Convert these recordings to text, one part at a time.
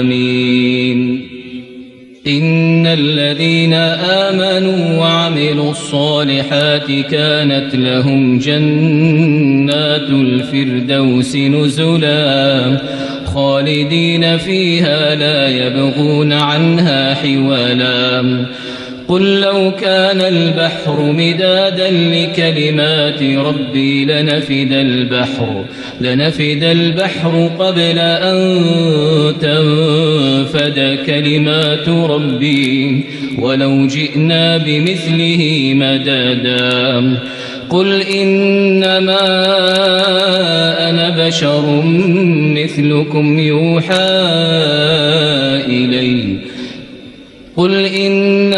آمين. إن الذين آمنوا وعملوا الصالحات كانت لهم جنات الفردوس نزلا خالدين فيها لا يبغون عنها حولا قل لو كان البحر مدادا لكلمات ربي لنفد البحر لنفد البحر قبل أن تنفد كلمات ربي. ولو جئنا بمثله مددا قل إنما أنا بشر مثلكم يوحى إلي. قل إنما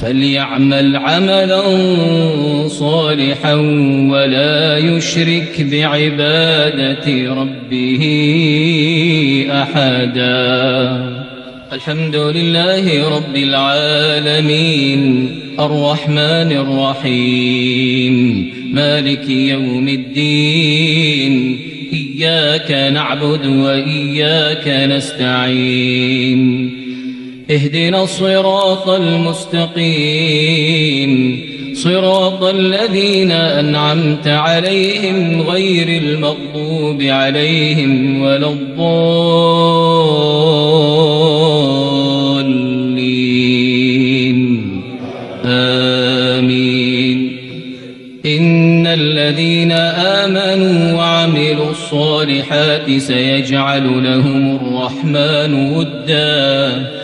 فليعمل عملا صالحا ولا يشرك بعبادة ربه أحدا. الحمد لله رب العالمين. الرحمن الرحيم. مالك يوم الدين. إياك نعبد وإياك نستعين. اهدنا الصراط المستقيم. صراط الذين أنعمت عليهم غير المغضوب عليهم ولا الضالين. آمين. إن الذين آمنوا وعملوا الصالحات سيجعل لهم الرحمن وداً.